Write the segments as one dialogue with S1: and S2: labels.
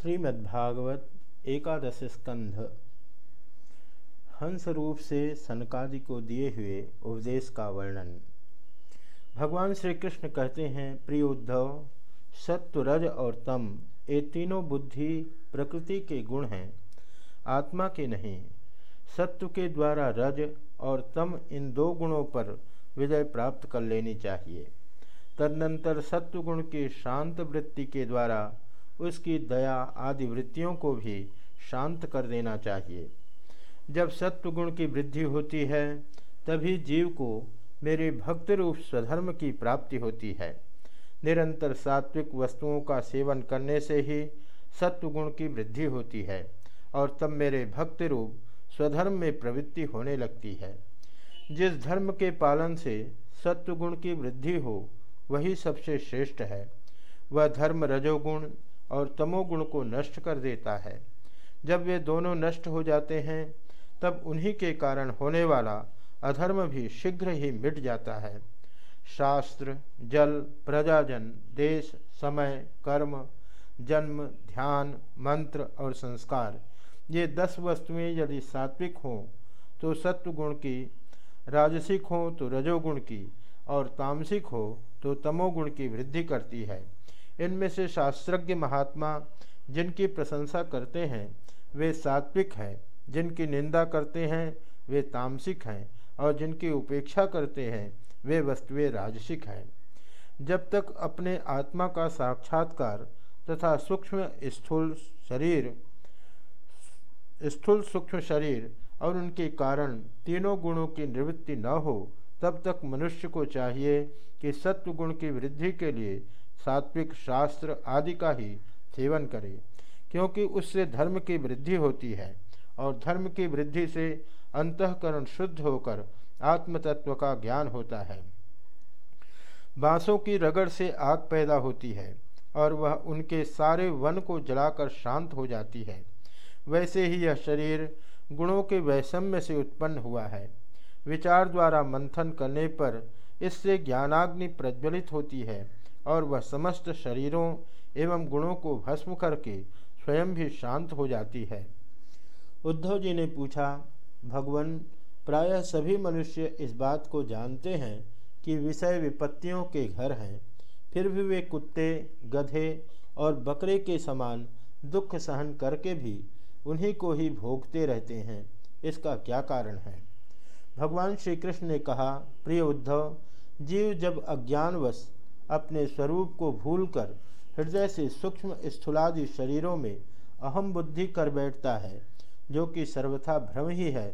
S1: श्रीमद्भागवत एकादश स्कंध। हंस रूप से सनकादि को दिए हुए उपदेश का वर्णन। भगवान श्री कृष्ण कहते हैं, प्रिय उद्धव सत्व रज और तम, ये तीनों बुद्धि प्रकृति के गुण हैं, आत्मा के नहीं। सत्व के द्वारा रज और तम इन दो गुणों पर विजय प्राप्त कर लेनी चाहिए। तदनंतर सत्वगुण के शांत वृत्ति के द्वारा उसकी दया आदि वृत्तियों को भी शांत कर देना चाहिए। जब सत्वगुण की वृद्धि होती है, तभी जीव को मेरे भक्त रूप स्वधर्म की प्राप्ति होती है। निरंतर सात्विक वस्तुओं का सेवन करने से ही सत्वगुण की वृद्धि होती है और तब मेरे भक्त रूप स्वधर्म में प्रवृत्ति होने लगती है। जिस धर्म के पालन से सत्वगुण की वृद्धि हो, वही सबसे श्रेष्ठ है। वह धर्म रजोगुण और तमोगुण को नष्ट कर देता है। जब वे दोनों नष्ट हो जाते हैं, तब उन्हीं के कारण होने वाला अधर्म भी शीघ्र ही मिट जाता है। शास्त्र, जल, प्रजाजन, देश, समय, कर्म, जन्म, ध्यान, मंत्र और संस्कार, ये दस वस्तुएँ यदि सात्विक हों तो सत्वगुण की, राजसिक हों तो रजोगुण की, और तामसिक हो तो तमोगुण की वृद्धि करती है। इनमें से शास्त्रज्ञ महात्मा जिनकी प्रशंसा करते हैं, वे सात्विक हैं। जिनकी निंदा करते हैं, वे तामसिक हैं। और जिनकी उपेक्षा करते हैं, वे वस्तुएँ राजसिक हैं। जब तक अपने आत्मा का साक्षात्कार तथा सूक्ष्म स्थूल शरीर, स्थूल सूक्ष्म शरीर और उनके कारण तीनों गुणों की निवृत्ति न हो, तब तक मनुष्य को चाहिए कि सत्व गुण की वृद्धि के लिए सात्विक शास्त्र आदि का ही सेवन करे, क्योंकि उससे धर्म की वृद्धि होती है और धर्म की वृद्धि से अंतकरण शुद्ध होकर आत्मतत्व का ज्ञान होता है। बांसों की रगड़ से आग पैदा होती है और वह उनके सारे वन को जलाकर शांत हो जाती है। वैसे ही यह शरीर गुणों के वैषम्य से उत्पन्न हुआ है। विचार द्वारा मंथन करने पर इससे ज्ञानाग्नि प्रज्वलित होती है और वह समस्त शरीरों एवं गुणों को भस्म करके स्वयं भी शांत हो जाती है। उद्धव जी ने पूछा, भगवान, प्रायः सभी मनुष्य इस बात को जानते हैं कि विषय विपत्तियों के घर हैं। फिर भी वे कुत्ते, गधे और बकरे के समान दुख सहन करके भी उन्हीं को ही भोगते रहते हैं। इसका क्या कारण है? भगवान श्री कृष्ण ने कहा, प्रिय उद्धव, जीव जब अज्ञानवश अपने स्वरूप को भूलकर हृदय से सूक्ष्म स्थूलादि शरीरों में अहम बुद्धि कर बैठता है, जो कि सर्वथा भ्रम ही है,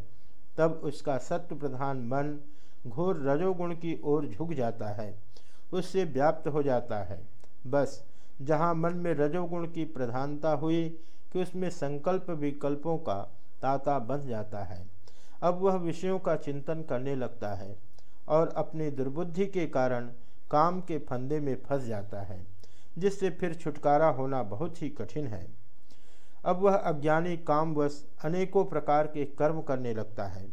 S1: तब उसका सत्व प्रधान मन घोर रजोगुण की ओर झुक जाता है, उससे व्याप्त हो जाता है। बस, जहाँ मन में रजोगुण की प्रधानता हुई कि उसमें संकल्प विकल्पों का ताता बन जाता है, अब वह विषयों का चिंतन करने लगता है और अपनी दुर्बुद्धि के कारण काम के फंदे में फंस जाता है, जिससे फिर छुटकारा होना बहुत ही कठिन है। अब वह अज्ञानी कामवश अनेकों प्रकार के कर्म करने लगता है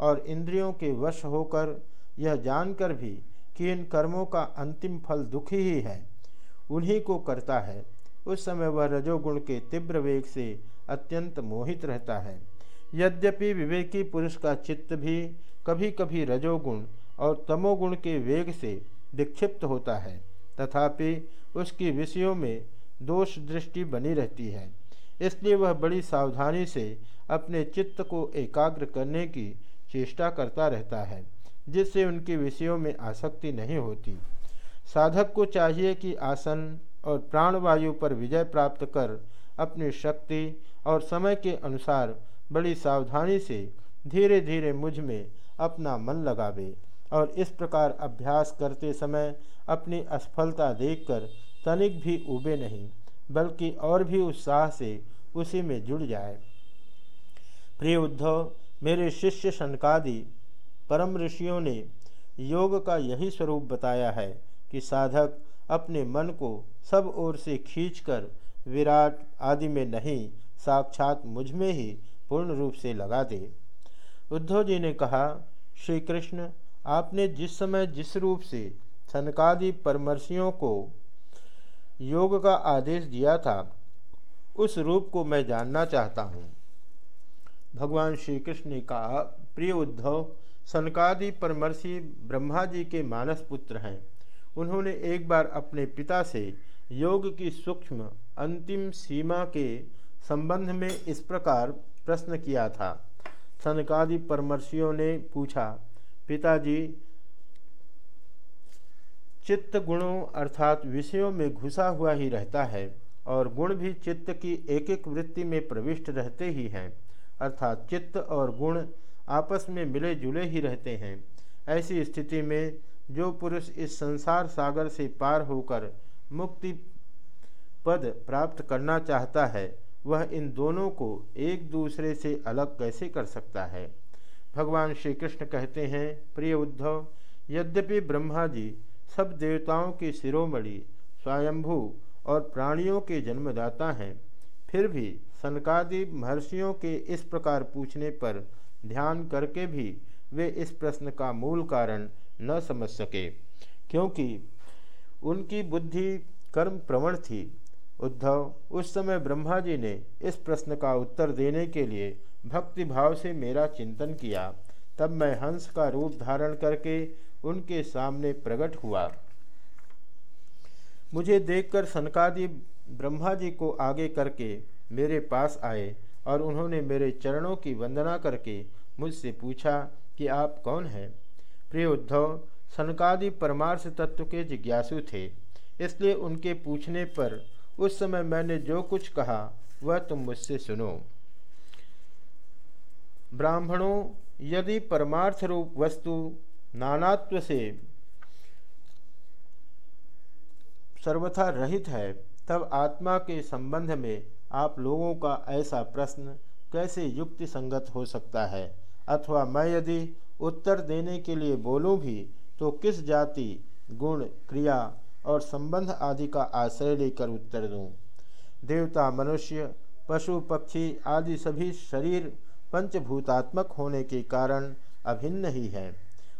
S1: और इंद्रियों के वश होकर यह जानकर भी कि इन कर्मों का अंतिम फल दुखी ही है, उन्हीं को करता है। उस समय वह रजोगुण के तीव्र वेग से अत्यंत मोहित रहता है। यद्यपि विवेकी पुरुष का चित्त भी कभी कभी रजोगुण और तमोगुण के वेग से विक्षिप्त होता है, तथापि उसकी विषयों में दोष दृष्टि बनी रहती है। इसलिए वह बड़ी सावधानी से अपने चित्त को एकाग्र करने की चेष्टा करता रहता है, जिससे उनके विषयों में आसक्ति नहीं होती। साधक को चाहिए कि आसन और प्राणवायु पर विजय प्राप्त कर अपनी शक्ति और समय के अनुसार बड़ी सावधानी से धीरे धीरे मुझमें अपना मन लगावे। और इस प्रकार अभ्यास करते समय अपनी असफलता देखकर तनिक भी उबे नहीं, बल्कि और भी उत्साह से उसी में जुड़ जाए। प्रिय उद्धव, मेरे शिष्य शनकादि परम ऋषियों ने योग का यही स्वरूप बताया है कि साधक अपने मन को सब ओर से खींचकर विराट आदि में नहीं, साक्षात मुझमें ही पूर्ण रूप से लगा दे। उद्धव जी ने कहा श्री कृष्ण आपने जिस समय जिस रूप से सनकादि परमर्शियों को योग का आदेश दिया था, उस रूप को मैं जानना चाहता हूँ। भगवान श्री कृष्ण ने कहा, प्रिय उद्धव सनकादि परमर्षि ब्रह्मा जी के मानस पुत्र हैं। उन्होंने एक बार अपने पिता से योग की सूक्ष्म अंतिम सीमा के संबंध में इस प्रकार प्रश्न किया था। सनकादि परमर्षियों ने पूछा पिताजी, चित्त गुणों अर्थात विषयों में घुसा हुआ ही रहता है और गुण भी चित्त की एक एक वृत्ति में प्रविष्ट रहते ही हैं। अर्थात चित्त और गुण आपस में मिले जुले ही रहते हैं। ऐसी स्थिति में जो पुरुष इस संसार सागर से पार होकर मुक्ति पद प्राप्त करना चाहता है, वह इन दोनों को एक दूसरे से अलग कैसे कर सकता है? भगवान श्री कृष्ण कहते हैं, प्रिय उद्धव, यद्यपि ब्रह्मा जी सब देवताओं के शिरोमणि स्वयंभू और प्राणियों के जन्मदाता हैं, फिर भी सनकादि महर्षियों के इस प्रकार पूछने पर ध्यान करके भी वे इस प्रश्न का मूल कारण न समझ सके। क्योंकि उनकी बुद्धि कर्म प्रवण थी। उद्धव, उस समय ब्रह्मा जी ने इस प्रश्न का उत्तर देने के लिए भक्ति भाव से मेरा चिंतन किया, तब मैं हंस का रूप धारण करके उनके सामने प्रकट हुआ। मुझे देखकर सनकादि ब्रह्मा जी को आगे करके मेरे पास आए और उन्होंने मेरे चरणों की वंदना करके मुझसे पूछा कि आप कौन हैं? प्रिय उद्धव, सनकादि परमार्थ तत्व के जिज्ञासु थे, इसलिए उनके पूछने पर उस समय मैंने जो कुछ कहा, वह तुम मुझसे सुनो। ब्राह्मणों, यदि परमार्थ रूप वस्तु नानात्व से सर्वथा रहित है, तब आत्मा के संबंध में आप लोगों का ऐसा प्रश्न कैसे युक्ति संगत हो सकता है अथवा मैं यदि उत्तर देने के लिए बोलूँ भी तो किस जाति, गुण, क्रिया और संबंध आदि का आश्रय लेकर उत्तर दूँ? देवता, मनुष्य, पशु, पक्षी आदि सभी शरीर पंचभूतात्मक होने के कारण अभिन्न ही है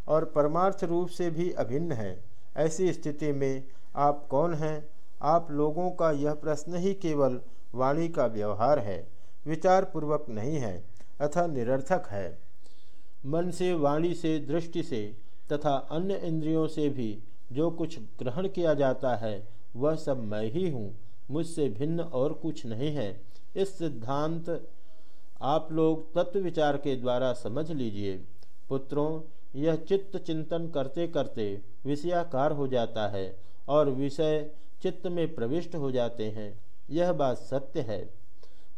S1: और परमार्थ रूप से भी अभिन्न है। ऐसी स्थिति में आप कौन हैं? आप लोगों का यह प्रश्न ही केवल वाणी का व्यवहार है विचार पूर्वक नहीं है, अथा निरर्थक है। मन से, वाणी से, दृष्टि से तथा अन्य इंद्रियों से भी जो कुछ ग्रहण किया जाता है, वह सब मैं ही हूँ, मुझसे भिन्न और कुछ नहीं है। इस सिद्धांत आप लोग तत्व विचार के द्वारा समझ लीजिए। पुत्रों, यह चित्त चिंतन करते करते विषयाकार हो जाता है और विषय चित्त में प्रविष्ट हो जाते हैं। यह बात सत्य है।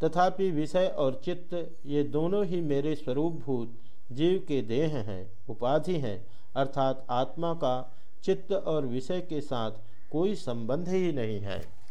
S1: तथापि विषय और चित्त, ये दोनों ही मेरे स्वरूपभूत जीव के देह हैं, उपाधि हैं, अर्थात आत्मा का चित्त और विषय के साथ कोई संबंध ही नहीं है।